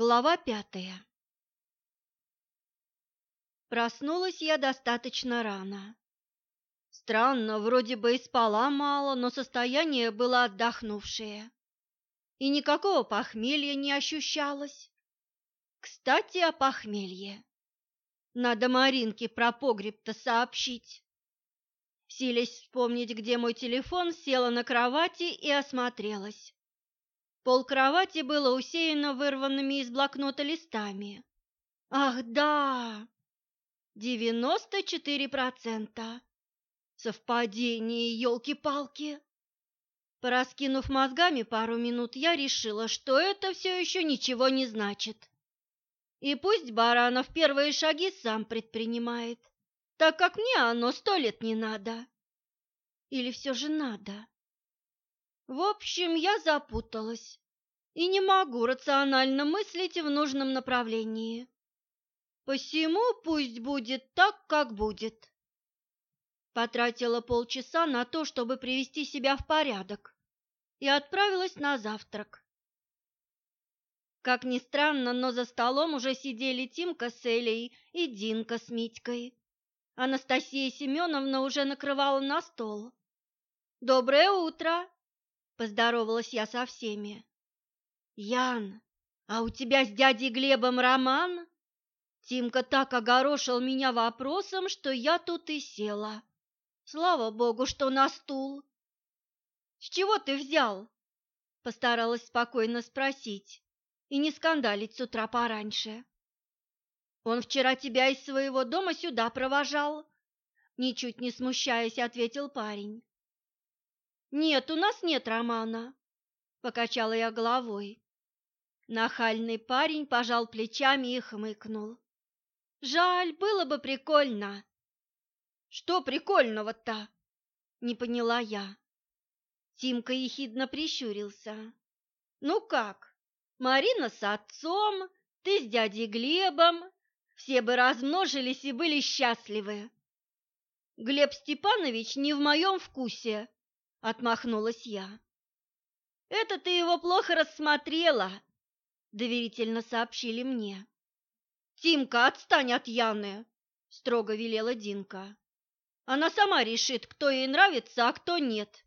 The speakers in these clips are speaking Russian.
Глава пятая Проснулась я достаточно рано. Странно, вроде бы и спала мало, но состояние было отдохнувшее. И никакого похмелья не ощущалось. Кстати, о похмелье. Надо Маринке про погреб-то сообщить. Силясь вспомнить, где мой телефон, села на кровати и осмотрелась. Пол кровати было усеяно вырванными из блокнота листами. Ах, да! Девяносто четыре процента. Совпадение, елки-палки. Пораскинув мозгами пару минут, я решила, что это все еще ничего не значит. И пусть Баранов первые шаги сам предпринимает, так как мне оно сто лет не надо. Или все же надо? В общем, я запуталась и не могу рационально мыслить в нужном направлении. Посему пусть будет так, как будет. Потратила полчаса на то, чтобы привести себя в порядок, и отправилась на завтрак. Как ни странно, но за столом уже сидели Тимка с Элей и Динка с Митькой. Анастасия Семеновна уже накрывала на стол. «Доброе утро!» Поздоровалась я со всеми. Ян, а у тебя с дядей Глебом роман? Тимка так огорошил меня вопросом, что я тут и села. Слава богу, что на стул. С чего ты взял? Постаралась спокойно спросить и не скандалить с утра пораньше. Он вчера тебя из своего дома сюда провожал, ничуть не смущаясь, ответил парень. «Нет, у нас нет романа», — покачала я головой. Нахальный парень пожал плечами и хмыкнул. «Жаль, было бы прикольно». «Что прикольного-то?» — не поняла я. Тимка ехидно прищурился. «Ну как, Марина с отцом, ты с дядей Глебом, все бы размножились и были счастливы. Глеб Степанович не в моем вкусе, — отмахнулась я. «Это ты его плохо рассмотрела», — доверительно сообщили мне. «Тимка, отстань от Яны», — строго велела Динка. «Она сама решит, кто ей нравится, а кто нет.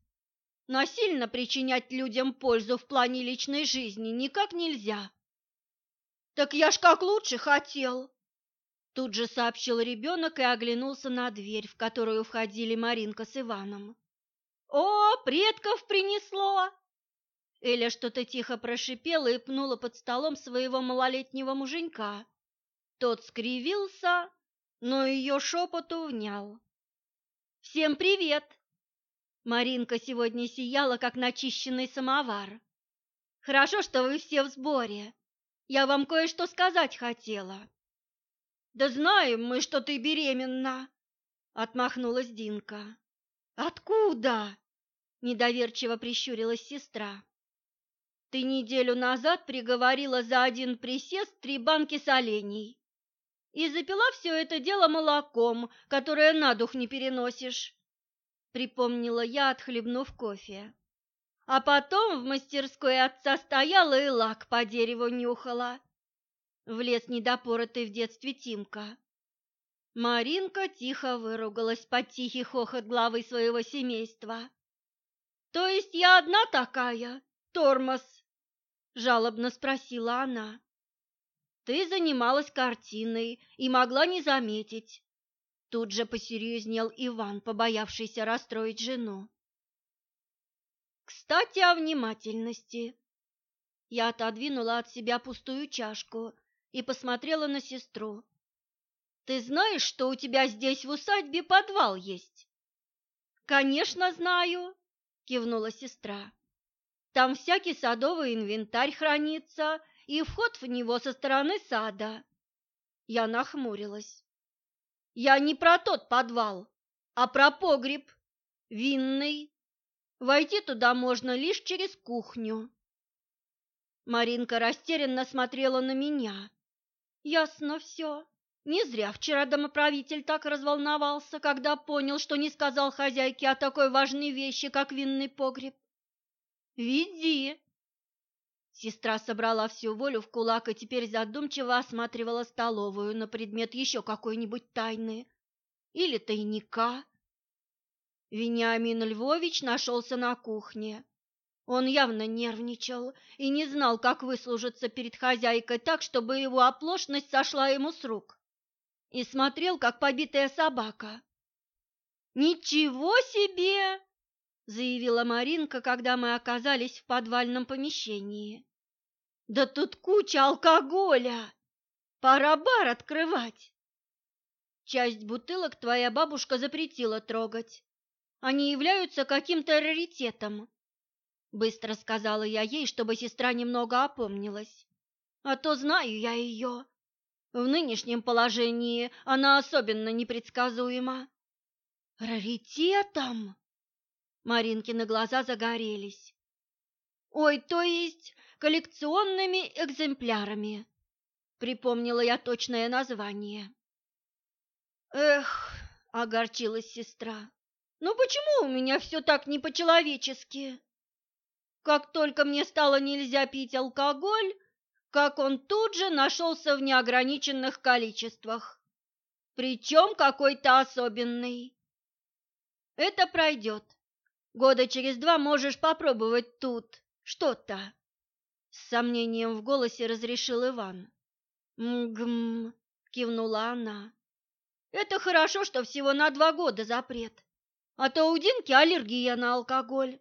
Насильно причинять людям пользу в плане личной жизни никак нельзя». «Так я ж как лучше хотел», — тут же сообщил ребенок и оглянулся на дверь, в которую входили Маринка с Иваном. «О, предков принесло!» Эля что-то тихо прошипела и пнула под столом своего малолетнего муженька. Тот скривился, но ее шепоту внял. «Всем привет!» Маринка сегодня сияла, как начищенный самовар. «Хорошо, что вы все в сборе. Я вам кое-что сказать хотела». «Да знаем мы, что ты беременна!» — отмахнулась Динка. «Откуда?» Недоверчиво прищурилась сестра. Ты неделю назад приговорила за один присест три банки солений и запила все это дело молоком, которое на дух не переносишь, припомнила я, отхлебнув кофе. А потом в мастерской отца стояла и лак по дереву нюхала. Влез недопоротый в детстве Тимка. Маринка тихо выругалась под тихий хохот главы своего семейства. То есть я одна такая, тормоз? Жалобно спросила она. Ты занималась картиной и могла не заметить. Тут же посерьезнел Иван, побоявшийся расстроить жену. Кстати, о внимательности. Я отодвинула от себя пустую чашку и посмотрела на сестру. Ты знаешь, что у тебя здесь в усадьбе подвал есть? Конечно, знаю, кивнула сестра. Там всякий садовый инвентарь хранится, и вход в него со стороны сада. Я нахмурилась. Я не про тот подвал, а про погреб, винный. Войти туда можно лишь через кухню. Маринка растерянно смотрела на меня. Ясно все. Не зря вчера домоправитель так разволновался, когда понял, что не сказал хозяйке о такой важной вещи, как винный погреб. «Веди!» Сестра собрала всю волю в кулак и теперь задумчиво осматривала столовую на предмет еще какой-нибудь тайны или тайника. Вениамин Львович нашелся на кухне. Он явно нервничал и не знал, как выслужиться перед хозяйкой так, чтобы его оплошность сошла ему с рук. И смотрел, как побитая собака. «Ничего себе!» – заявила Маринка, когда мы оказались в подвальном помещении. «Да тут куча алкоголя! Пора бар открывать!» Часть бутылок твоя бабушка запретила трогать. Они являются каким-то раритетом. Быстро сказала я ей, чтобы сестра немного опомнилась. А то знаю я ее. В нынешнем положении она особенно непредсказуема. Раритетом? Маринкины глаза загорелись. Ой, то есть коллекционными экземплярами. Припомнила я точное название. Эх, огорчилась сестра. Ну почему у меня все так не по-человечески? Как только мне стало нельзя пить алкоголь, как он тут же нашелся в неограниченных количествах. Причем какой-то особенный. Это пройдет. Года через два можешь попробовать тут что-то. С сомнением в голосе разрешил Иван. «Мгм», — кивнула она. Это хорошо, что всего на два года запрет. А то у Динки аллергия на алкоголь.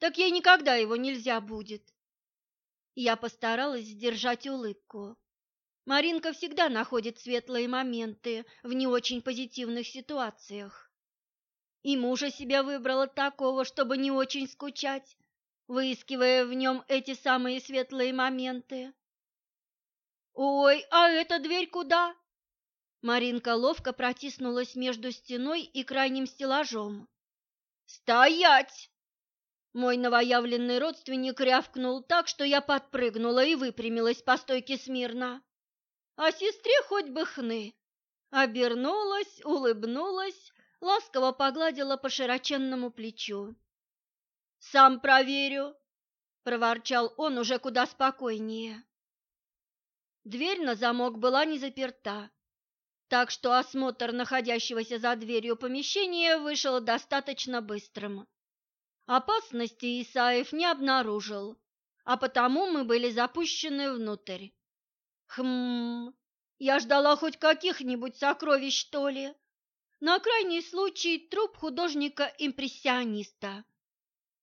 Так ей никогда его нельзя будет. Я постаралась сдержать улыбку. Маринка всегда находит светлые моменты в не очень позитивных ситуациях. И мужа себя выбрала такого, чтобы не очень скучать, выискивая в нем эти самые светлые моменты. «Ой, а эта дверь куда?» Маринка ловко протиснулась между стеной и крайним стеллажом. «Стоять!» Мой новоявленный родственник рявкнул так, что я подпрыгнула и выпрямилась по стойке смирно. А сестре хоть бы хны. Обернулась, улыбнулась, ласково погладила по широченному плечу. «Сам проверю», — проворчал он уже куда спокойнее. Дверь на замок была не заперта, так что осмотр находящегося за дверью помещения вышел достаточно быстрым. Опасности Исаев не обнаружил, а потому мы были запущены внутрь. Хм, я ждала хоть каких-нибудь сокровищ, что ли. На крайний случай труп художника-импрессиониста.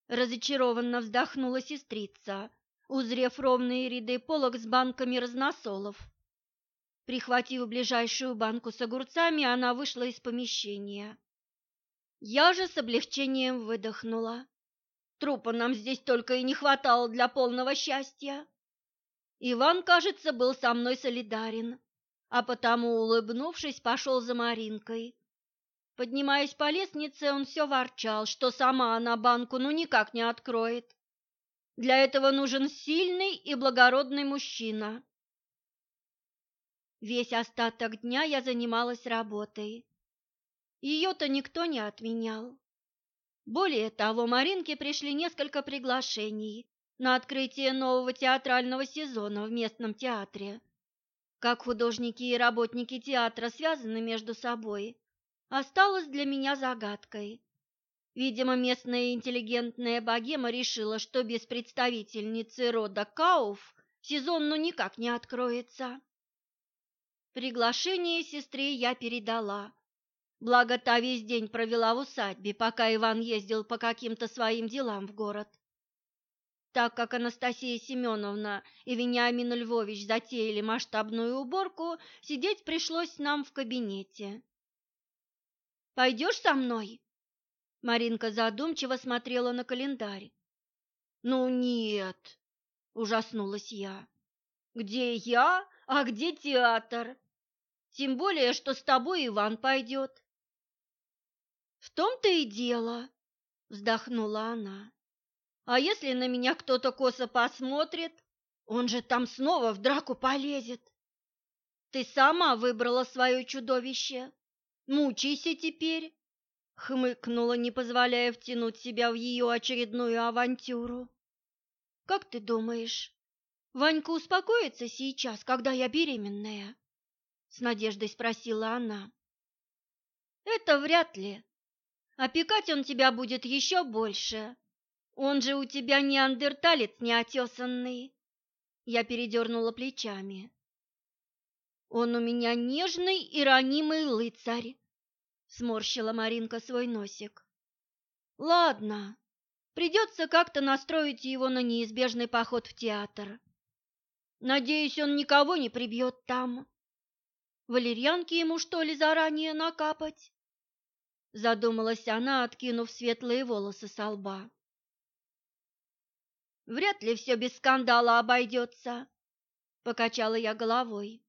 Разочарованно вздохнула сестрица, узрев ровные ряды полок с банками разносолов. Прихватив ближайшую банку с огурцами, она вышла из помещения. Я же с облегчением выдохнула. Трупа нам здесь только и не хватало для полного счастья. Иван, кажется, был со мной солидарен, а потому, улыбнувшись, пошел за Маринкой. Поднимаясь по лестнице, он все ворчал, что сама она банку ну никак не откроет. Для этого нужен сильный и благородный мужчина. Весь остаток дня я занималась работой. Ее-то никто не отменял. Более того, Маринке пришли несколько приглашений на открытие нового театрального сезона в местном театре. Как художники и работники театра связаны между собой, осталось для меня загадкой. Видимо, местная интеллигентная богема решила, что без представительницы рода Кауф сезон ну никак не откроется. Приглашение сестре я передала. Благо, та весь день провела в усадьбе, пока Иван ездил по каким-то своим делам в город. Так как Анастасия Семеновна и Вениамин Львович затеяли масштабную уборку, сидеть пришлось нам в кабинете. «Пойдешь со мной?» Маринка задумчиво смотрела на календарь. «Ну нет!» – ужаснулась я. «Где я, а где театр? Тем более, что с тобой Иван пойдет. Том-то и дело, вздохнула она. А если на меня кто-то косо посмотрит, он же там снова в драку полезет. Ты сама выбрала свое чудовище. Мучайся теперь, хмыкнула, не позволяя втянуть себя в ее очередную авантюру. Как ты думаешь, Ванька успокоится сейчас, когда я беременная? С надеждой спросила она. Это вряд ли. Опекать он тебя будет еще больше. Он же у тебя неандерталец неотесанный. Я передернула плечами. Он у меня нежный и ранимый лыцарь, сморщила Маринка свой носик. Ладно, придется как-то настроить его на неизбежный поход в театр. Надеюсь, он никого не прибьет там. Валерьянки ему, что ли, заранее накапать? Задумалась она, откинув светлые волосы со лба. Вряд ли все без скандала обойдется, покачала я головой.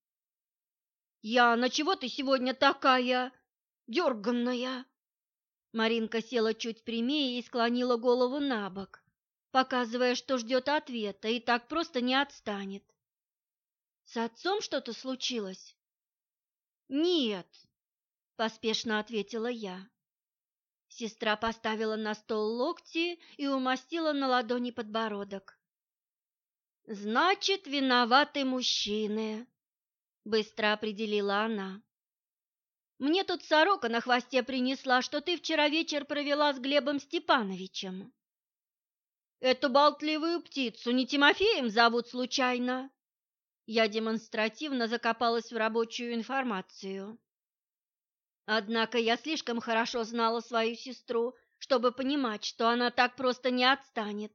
Яна, чего ты сегодня такая дерганная? Маринка села чуть прямее и склонила голову на бок, показывая, что ждет ответа и так просто не отстанет. С отцом что-то случилось? Нет, поспешно ответила я. Сестра поставила на стол локти и умастила на ладони подбородок. Значит, виноваты мужчины, быстро определила она. Мне тут сорока на хвосте принесла, что ты вчера вечер провела с Глебом Степановичем. Эту болтливую птицу не Тимофеем зовут случайно? Я демонстративно закопалась в рабочую информацию. Однако я слишком хорошо знала свою сестру, чтобы понимать, что она так просто не отстанет.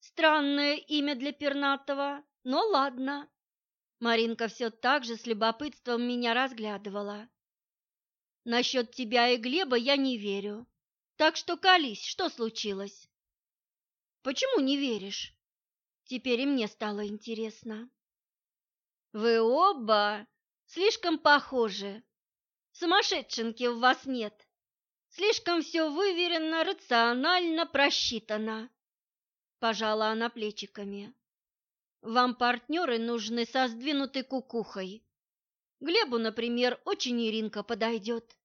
Странное имя для пернатого, но ладно. Маринка все так же с любопытством меня разглядывала. Насчет тебя и Глеба я не верю. Так что колись, что случилось? Почему не веришь? Теперь и мне стало интересно. Вы оба слишком похожи. Сумасшедшенки в вас нет. Слишком все выверено, рационально просчитано. Пожала она плечиками. Вам партнеры нужны со сдвинутой кукухой. Глебу, например, очень Иринка подойдет.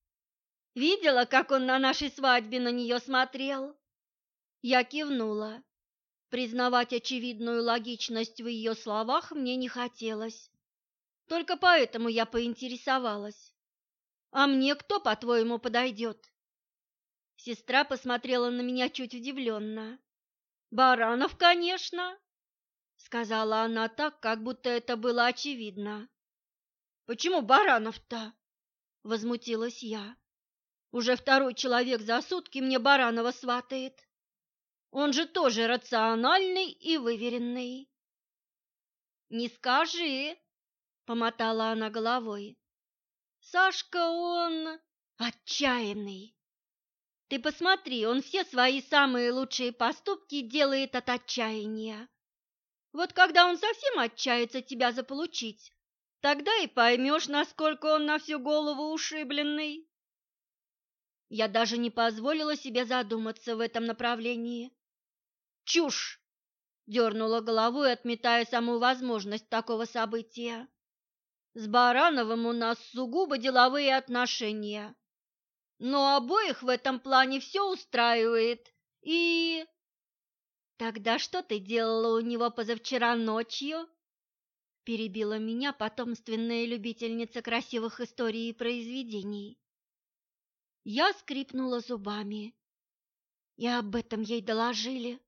Видела, как он на нашей свадьбе на нее смотрел? Я кивнула. Признавать очевидную логичность в ее словах мне не хотелось. Только поэтому я поинтересовалась. «А мне кто, по-твоему, подойдет?» Сестра посмотрела на меня чуть удивленно. «Баранов, конечно!» сказала она так, как будто это было очевидно. Почему Баранов-то? возмутилась я. Уже второй человек за сутки мне Баранова сватает. Он же тоже рациональный и выверенный. Не скажи, помотала она головой. Сашка он отчаянный. Ты посмотри, он все свои самые лучшие поступки делает от отчаяния. Вот когда он совсем отчается тебя заполучить, тогда и поймешь, насколько он на всю голову ушибленный. Я даже не позволила себе задуматься в этом направлении. Чушь! Дернула головой, отметая саму возможность такого события. С Барановым у нас сугубо деловые отношения. Но обоих в этом плане все устраивает. И Тогда что ты делала у него позавчера ночью? Перебила меня потомственная любительница красивых историй и произведений. Я скрипнула зубами. И об этом ей доложили.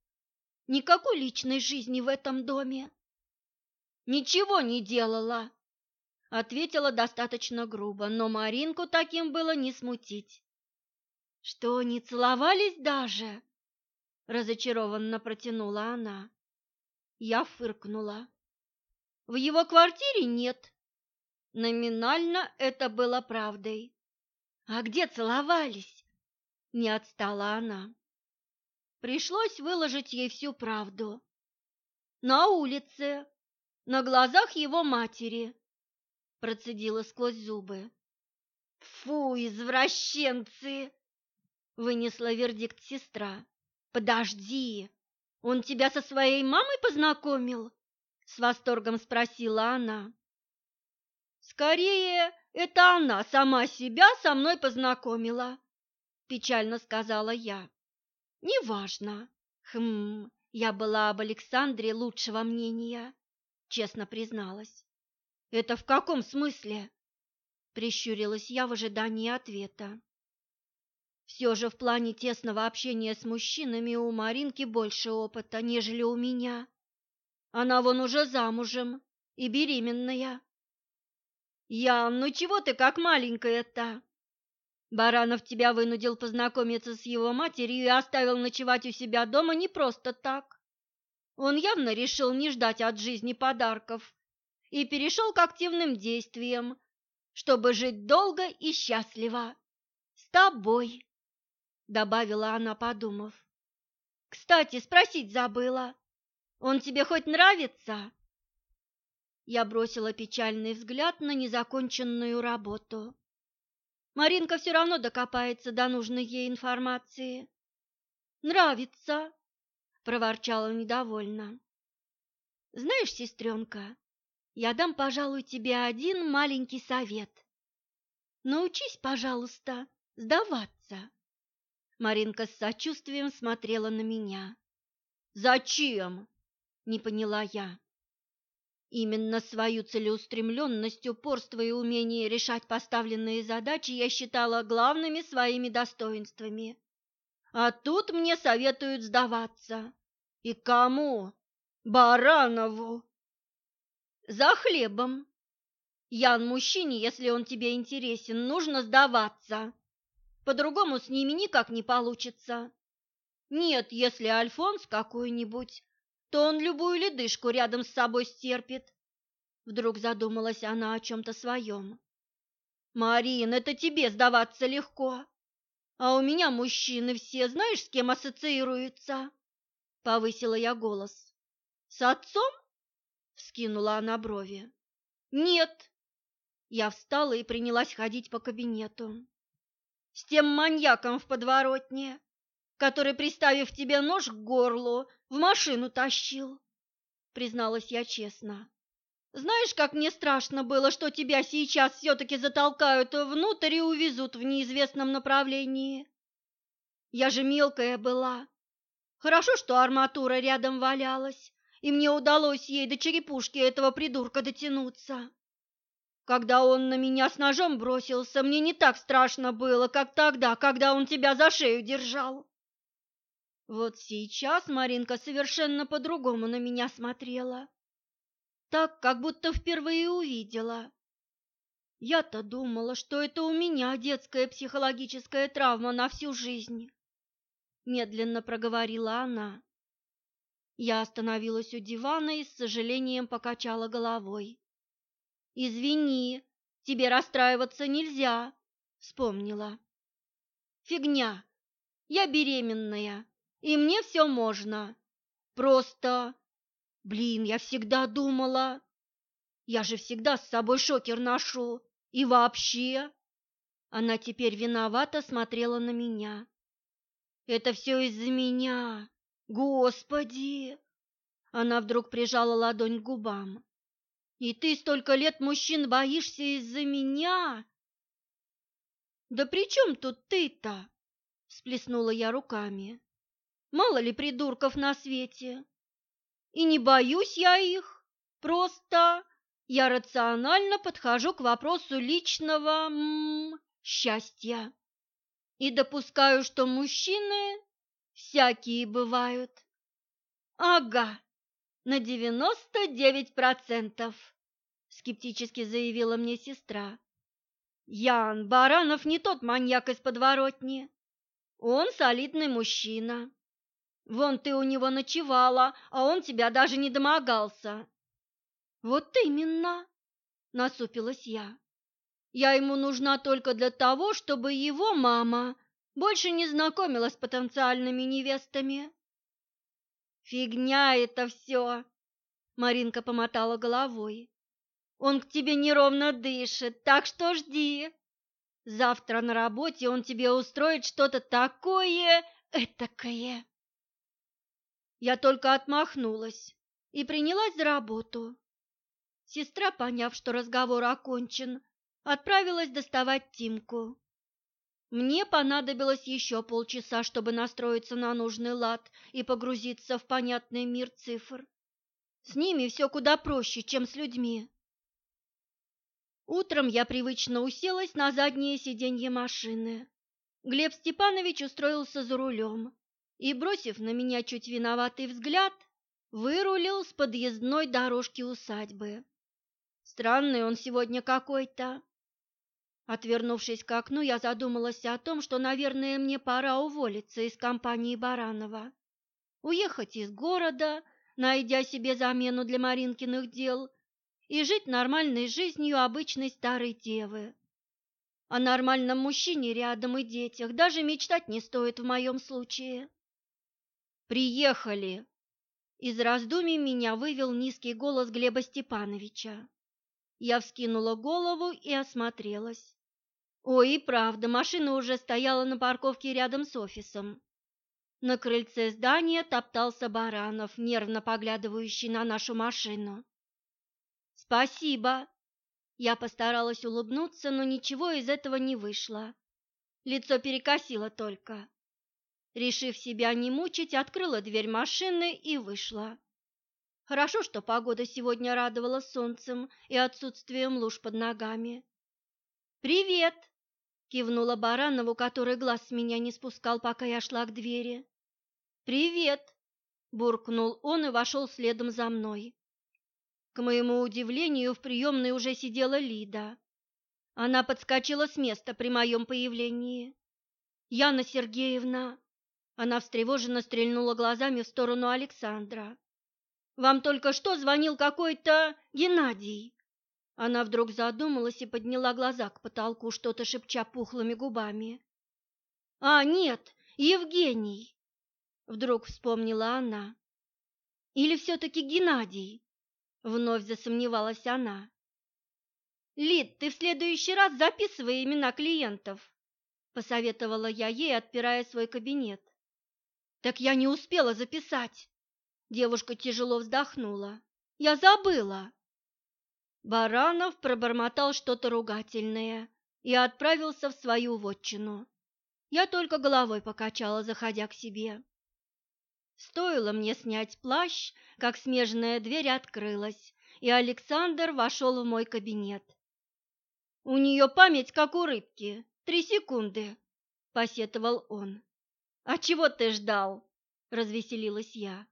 Никакой личной жизни в этом доме. Ничего не делала, ответила достаточно грубо, но Маринку таким было не смутить. Что, не целовались даже? разочарованно протянула она. Я фыркнула. В его квартире нет. Номинально это было правдой. А где целовались? Не отстала она. Пришлось выложить ей всю правду. На улице, на глазах его матери, процедила сквозь зубы. Фу, извращенцы! Вынесла вердикт сестра. Подожди, он тебя со своей мамой познакомил? С восторгом спросила она. Скорее, это она сама себя со мной познакомила, печально сказала я. Неважно. Хм, Я была об Александре лучшего мнения, честно призналась. Это в каком смысле? Прищурилась я в ожидании ответа. Все же в плане тесного общения с мужчинами у Маринки больше опыта, нежели у меня. Она вон уже замужем и беременная. Ян, ну чего ты как маленькая-то? Баранов тебя вынудил познакомиться с его матерью и оставил ночевать у себя дома не просто так. Он явно решил не ждать от жизни подарков и перешел к активным действиям, чтобы жить долго и счастливо. С тобой, добавила она, подумав. Кстати, спросить забыла. Он тебе хоть нравится? Я бросила печальный взгляд на незаконченную работу. Маринка все равно докопается до нужной ей информации. Нравится, проворчала недовольно. Знаешь, сестренка, я дам, пожалуй, тебе один маленький совет. Научись, пожалуйста, сдаваться. Маринка с сочувствием смотрела на меня. Зачем? Не поняла я. Именно свою целеустремленность, упорство и умение решать поставленные задачи я считала главными своими достоинствами. А тут мне советуют сдаваться. И кому? Баранову. За хлебом. Ян, мужчине, если он тебе интересен, нужно сдаваться. По-другому с ними никак не получится. Нет, если Альфонс какой-нибудь, то он любую ледышку рядом с собой стерпит. Вдруг задумалась она о чем-то своем. «Марин, это тебе сдаваться легко. А у меня мужчины все, знаешь, с кем ассоциируются?» Повысила я голос. «С отцом?» Вскинула она брови. «Нет». Я встала и принялась ходить по кабинету. «С тем маньяком в подворотне, который, приставив тебе нож к горлу, в машину тащил, призналась я честно. Знаешь, как мне страшно было, что тебя сейчас все-таки затолкают внутрь и увезут в неизвестном направлении. Я же мелкая была. Хорошо, что арматура рядом валялась, и мне удалось ей до черепушки этого придурка дотянуться. Когда он на меня с ножом бросился, мне не так страшно было, как тогда, когда он тебя за шею держал. Вот сейчас Маринка совершенно по-другому на меня смотрела. Так, как будто впервые увидела. Я-то думала, что это у меня детская психологическая травма на всю жизнь. Медленно проговорила она. Я остановилась у дивана и с сожалением покачала головой. «Извини, тебе расстраиваться нельзя», — вспомнила. «Фигня, я беременная, и мне все можно. Просто, блин, я всегда думала, я же всегда с собой шокер ношу. И вообще, она теперь виновата смотрела на меня. Это все из-за меня. Господи! Она вдруг прижала ладонь к губам. И ты столько лет мужчин боишься из-за меня? Да при чем тут ты-то? Всплеснула я руками. Мало ли придурков на свете. И не боюсь я их, просто я рационально подхожу к вопросу личного м -м, счастья и допускаю, что мужчины всякие бывают. Ага, на девяносто девять процентов, скептически заявила мне сестра. Ян Баранов не тот маньяк из подворотни. Он солидный мужчина. Вон ты у него ночевала, а он тебя даже не домогался. Вот именно, насупилась я. Я ему нужна только для того, чтобы его мама больше не знакомилась с потенциальными невестами. Фигня это все, Маринка помотала головой. Он к тебе неровно дышит, так что жди. Завтра на работе он тебе устроит что-то такое этакое. Я только отмахнулась и принялась за работу. Сестра, поняв, что разговор окончен, отправилась доставать Тимку. Мне понадобилось еще полчаса, чтобы настроиться на нужный лад и погрузиться в понятный мир цифр. С ними все куда проще, чем с людьми. Утром я привычно уселась на заднее сиденье машины. Глеб Степанович устроился за рулем и, бросив на меня чуть виноватый взгляд, вырулил с подъездной дорожки усадьбы. Странный он сегодня какой-то. Отвернувшись к окну, я задумалась о том, что, наверное, мне пора уволиться из компании Баранова. Уехать из города, найдя себе замену для Маринкиных дел, и жить нормальной жизнью обычной старой девы. О нормальном мужчине рядом и детях даже мечтать не стоит в моем случае. «Приехали!» Из раздумий меня вывел низкий голос Глеба Степановича. Я вскинула голову и осмотрелась. Ой, и правда, машина уже стояла на парковке рядом с офисом. На крыльце здания топтался Баранов, нервно поглядывающий на нашу машину. «Спасибо!» Я постаралась улыбнуться, но ничего из этого не вышло. Лицо перекосило только. Решив себя не мучить, открыла дверь машины и вышла. Хорошо, что погода сегодня радовала солнцем и отсутствием луж под ногами. «Привет!» Кивнула Баранову, который глаз с меня не спускал, пока я шла к двери. «Привет!» – буркнул он и вошел следом за мной. К моему удивлению, в приемной уже сидела Лида. Она подскочила с места при моем появлении. «Яна Сергеевна!» Она встревоженно стрельнула глазами в сторону Александра. «Вам только что звонил какой-то Геннадий!» Она вдруг задумалась и подняла глаза к потолку, что-то шепча пухлыми губами. «А, нет, Евгений!» Вдруг вспомнила она. «Или все-таки Геннадий?» Вновь засомневалась она. «Лид, ты в следующий раз записывай имена клиентов», посоветовала я ей, отпирая свой кабинет. «Так я не успела записать». Девушка тяжело вздохнула. «Я забыла». Баранов пробормотал что-то ругательное и отправился в свою вотчину. Я только головой покачала, заходя к себе. Стоило мне снять плащ, как смежная дверь открылась, и Александр вошел в мой кабинет. «У нее память, как у рыбки, три секунды», — посетовал он. «А чего ты ждал?» — развеселилась я.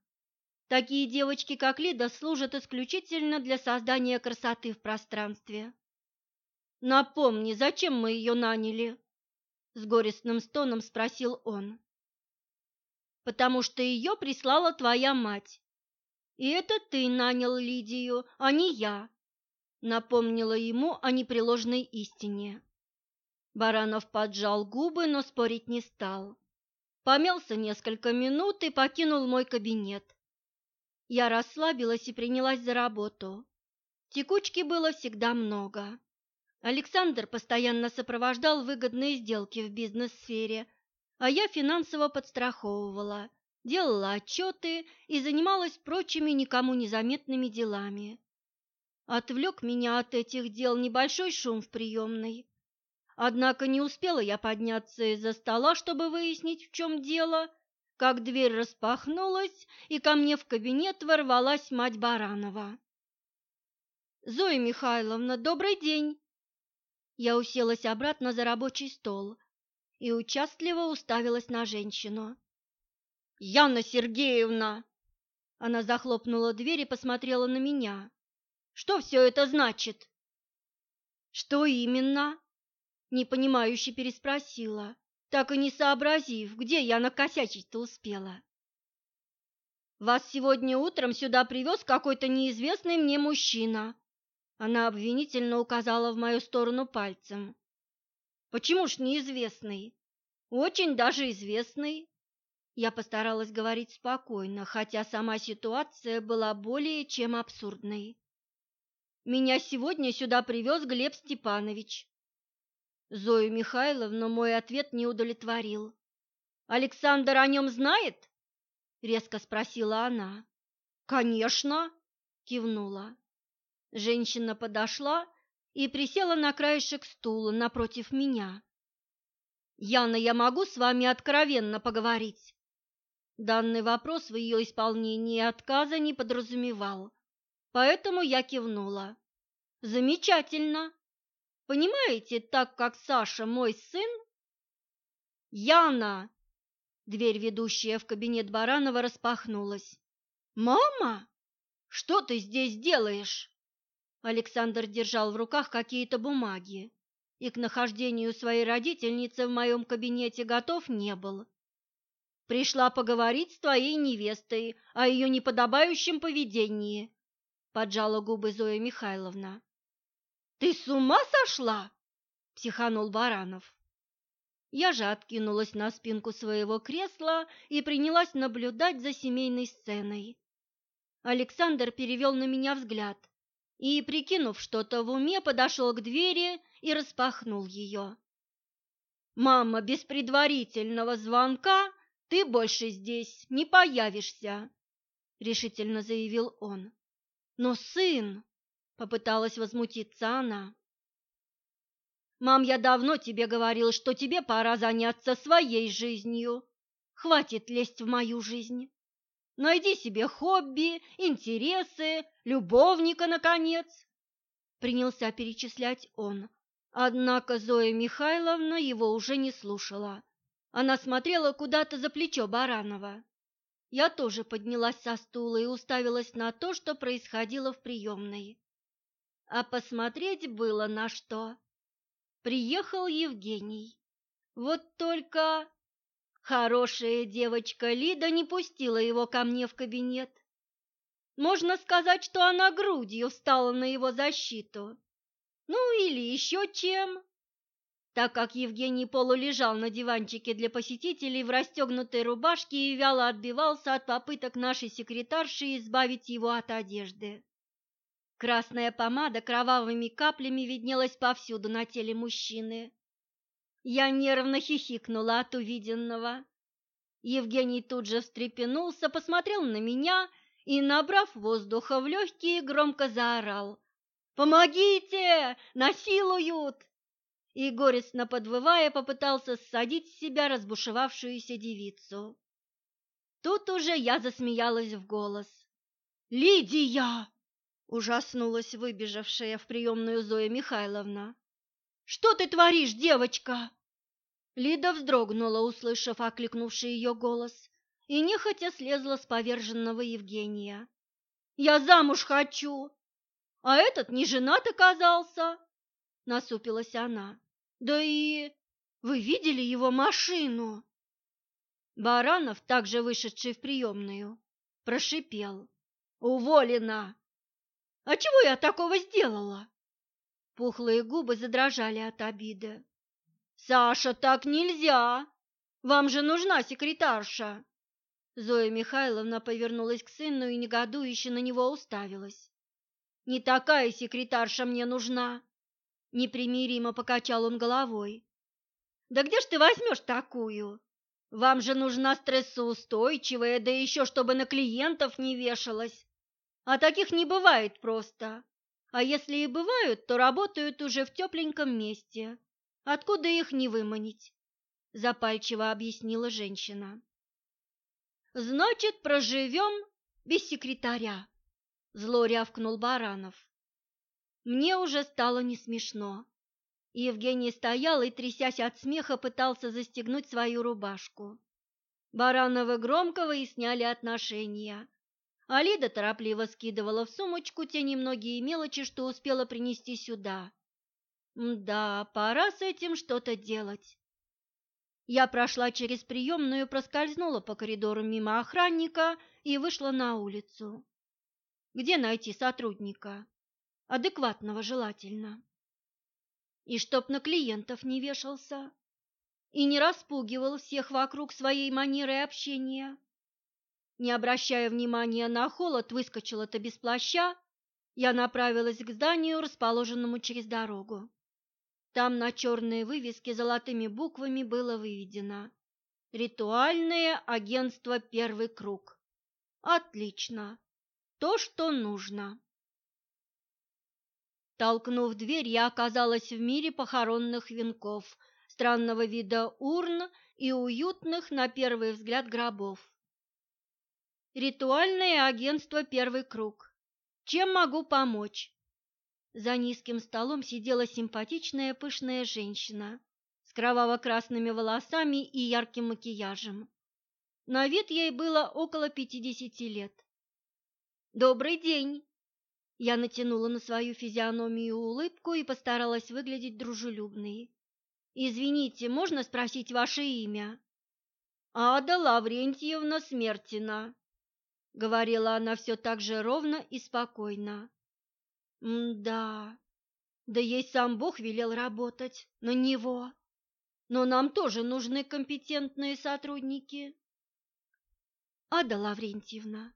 Такие девочки, как Лида, служат исключительно для создания красоты в пространстве. Напомни, зачем мы ее наняли? С горестным стоном спросил он. Потому что ее прислала твоя мать. И это ты нанял Лидию, а не я. Напомнила ему о непреложной истине. Баранов поджал губы, но спорить не стал. Помялся несколько минут и покинул мой кабинет. Я расслабилась и принялась за работу. Текучки было всегда много. Александр постоянно сопровождал выгодные сделки в бизнес-сфере, а я финансово подстраховывала, делала отчеты и занималась прочими никому незаметными делами. Отвлек меня от этих дел небольшой шум в приемной. Однако не успела я подняться из-за стола, чтобы выяснить, в чем дело, как дверь распахнулась, и ко мне в кабинет ворвалась мать Баранова. «Зоя Михайловна, добрый день!» Я уселась обратно за рабочий стол и участливо уставилась на женщину. «Яна Сергеевна!» Она захлопнула дверь и посмотрела на меня. «Что все это значит?» «Что именно?» Непонимающе переспросила так и не сообразив, где я накосячить-то успела. «Вас сегодня утром сюда привез какой-то неизвестный мне мужчина». Она обвинительно указала в мою сторону пальцем. «Почему ж неизвестный? Очень даже известный». Я постаралась говорить спокойно, хотя сама ситуация была более чем абсурдной. «Меня сегодня сюда привез Глеб Степанович. Зою Михайловну мой ответ не удовлетворил. «Александр о нем знает?» — резко спросила она. «Конечно!» — кивнула. Женщина подошла и присела на краешек стула напротив меня. Яна, я могу с вами откровенно поговорить? Данный вопрос в ее исполнении отказа не подразумевал, поэтому я кивнула. Замечательно. Понимаете, так как Саша мой сын? Яна! Дверь, ведущая в кабинет Баранова, распахнулась. Мама, что ты здесь делаешь? Александр держал в руках какие-то бумаги и к нахождению своей родительницы в моем кабинете готов не был. Пришла поговорить с твоей невестой о ее неподобающем поведении, поджала губы Зоя Михайловна. Ты с ума сошла? психанул Баранов. Я же откинулась на спинку своего кресла и принялась наблюдать за семейной сценой. Александр перевел на меня взгляд и, прикинув что-то в уме, подошел к двери и распахнул ее. «Мама, без предварительного звонка ты больше здесь не появишься», — решительно заявил он. «Но сын...» — попыталась возмутиться она. «Мам, я давно тебе говорил, что тебе пора заняться своей жизнью. Хватит лезть в мою жизнь. Найди себе хобби, интересы, любовника, наконец!» Принялся перечислять он, Однако Зоя Михайловна его уже не слушала. Она смотрела куда-то за плечо Баранова. Я тоже поднялась со стула и уставилась на то, что происходило в приемной. А посмотреть было на что. Приехал Евгений. Вот только хорошая девочка Лида не пустила его ко мне в кабинет. Можно сказать, что она грудью встала на его защиту. Ну или еще чем. Так как Евгений полулежал на диванчике для посетителей в расстегнутой рубашке и вяло отбивался от попыток нашей секретарши избавить его от одежды. Красная помада кровавыми каплями виднелась повсюду на теле мужчины. Я нервно хихикнула от увиденного. Евгений тут же встрепенулся, посмотрел на меня и, набрав воздуха в легкие, громко заорал. «Помогите! Насилуют!» И, горестно подвывая, попытался ссадить с себя разбушевавшуюся девицу. Тут уже я засмеялась в голос. «Лидия!» – ужаснулась выбежавшая в приемную Зоя Михайловна. «Что ты творишь, девочка?» Лида вздрогнула, услышав окликнувший ее голос, и нехотя слезла с поверженного Евгения. «Я замуж хочу!» А этот не женат оказался, насупилась она. Да и вы видели его машину? Баранов, также вышедший в приемную, прошипел. Уволена! А чего я такого сделала? Пухлые губы задрожали от обиды. Саша, так нельзя! Вам же нужна секретарша. Зоя Михайловна повернулась к сыну и негодующе на него уставилась. Не такая секретарша мне нужна. Непримиримо покачал он головой. Да где ж ты возьмешь такую? Вам же нужна стрессоустойчивая, да еще чтобы на клиентов не вешалась. А таких не бывает просто. А если и бывают, то работают уже в тепленьком месте. Откуда их не выманить? Запальчиво объяснила женщина. Значит, проживем без секретаря. Зло рявкнул Баранов. Мне уже стало не смешно. Евгений стоял и, трясясь от смеха, пытался застегнуть свою рубашку. Барановы громко выясняли отношения. Алида торопливо скидывала в сумочку те немногие мелочи, что успела принести сюда. Да, пора с этим что-то делать. Я прошла через приемную, проскользнула по коридору мимо охранника и вышла на улицу. Где найти сотрудника? Адекватного желательно. И чтоб на клиентов не вешался. И не распугивал всех вокруг своей манерой общения. Не обращая внимания на холод, выскочила-то без плаща, я направилась к зданию, расположенному через дорогу. Там на черной вывеске золотыми буквами было выведено «Ритуальное агентство «Первый круг». Отлично то, что нужно. Толкнув дверь, я оказалась в мире похоронных венков странного вида урн и уютных, на первый взгляд, гробов. Ритуальное агентство «Первый круг». Чем могу помочь? За низким столом сидела симпатичная пышная женщина с кроваво-красными волосами и ярким макияжем. На вид ей было около пятидесяти лет. «Добрый день!» Я натянула на свою физиономию улыбку и постаралась выглядеть дружелюбной. «Извините, можно спросить ваше имя?» «Ада Лаврентьевна Смертина», — говорила она все так же ровно и спокойно. «М-да, да ей сам Бог велел работать на него, но нам тоже нужны компетентные сотрудники». «Ада Лаврентьевна,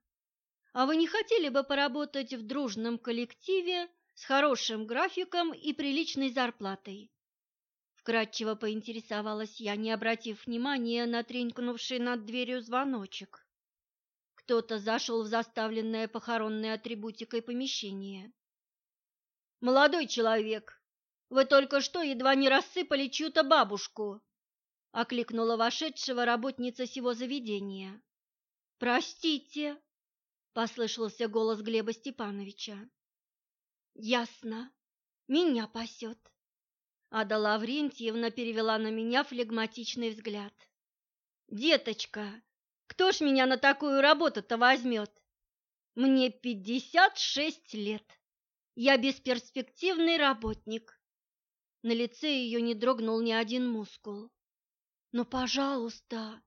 а вы не хотели бы поработать в дружном коллективе с хорошим графиком и приличной зарплатой?» Вкратчиво поинтересовалась я, не обратив внимания на тренькнувший над дверью звоночек. Кто-то зашел в заставленное похоронной атрибутикой помещение. «Молодой человек, вы только что едва не рассыпали чью-то бабушку!» — окликнула вошедшего работница сего заведения. «Простите!» — послышался голос Глеба Степановича. «Ясно. Меня пасет». Ада Лаврентьевна перевела на меня флегматичный взгляд. «Деточка, кто ж меня на такую работу-то возьмет? Мне пятьдесят шесть лет. Я бесперспективный работник. На лице ее не дрогнул ни один мускул. Но, пожалуйста,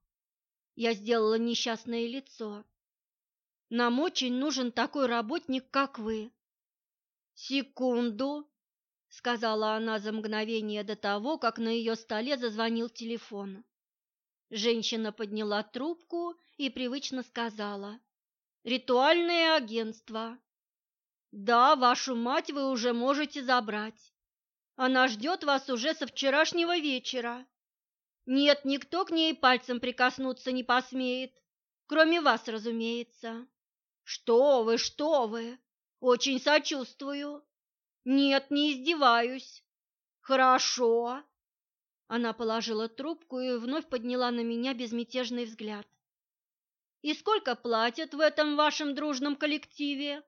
я сделала несчастное лицо. Нам очень нужен такой работник, как вы. Секунду, сказала она за мгновение до того, как на ее столе зазвонил телефон. Женщина подняла трубку и привычно сказала. «Ритуальное агентство. Да, вашу мать вы уже можете забрать. Она ждет вас уже со вчерашнего вечера. Нет, никто к ней пальцем прикоснуться не посмеет, кроме вас, разумеется. Что вы, что вы? Очень сочувствую. Нет, не издеваюсь. Хорошо, она положила трубку и вновь подняла на меня безмятежный взгляд. «И сколько платят в этом вашем дружном коллективе?»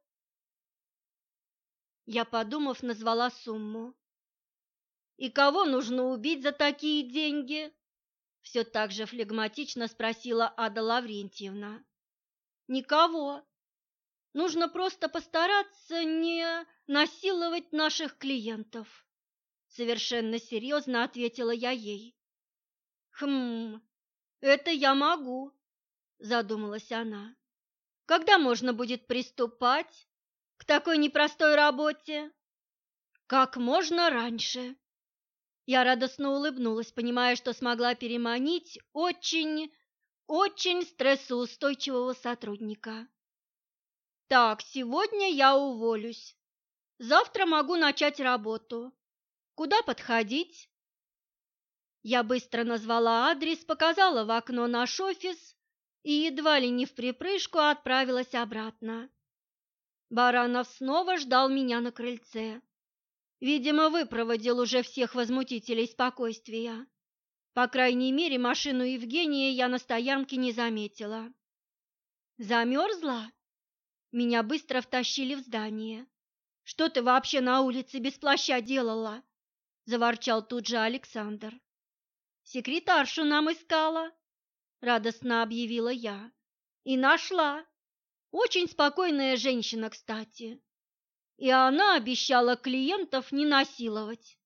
Я, подумав, назвала сумму. «И кого нужно убить за такие деньги?» Все так же флегматично спросила Ада Лаврентьевна. «Никого. Нужно просто постараться не насиловать наших клиентов». Совершенно серьезно ответила я ей. Хм, это я могу, задумалась она. Когда можно будет приступать к такой непростой работе? Как можно раньше. Я радостно улыбнулась, понимая, что смогла переманить очень, очень стрессоустойчивого сотрудника. Так, сегодня я уволюсь. Завтра могу начать работу. Куда подходить? Я быстро назвала адрес, показала в окно наш офис и едва ли не в припрыжку отправилась обратно. Баранов снова ждал меня на крыльце. Видимо, выпроводил уже всех возмутителей спокойствия. По крайней мере, машину Евгения я на стоянке не заметила. Замерзла? Меня быстро втащили в здание. Что ты вообще на улице без плаща делала? Заворчал тут же Александр. Секретаршу нам искала, радостно объявила я. И нашла. Очень спокойная женщина, кстати. И она обещала клиентов не насиловать.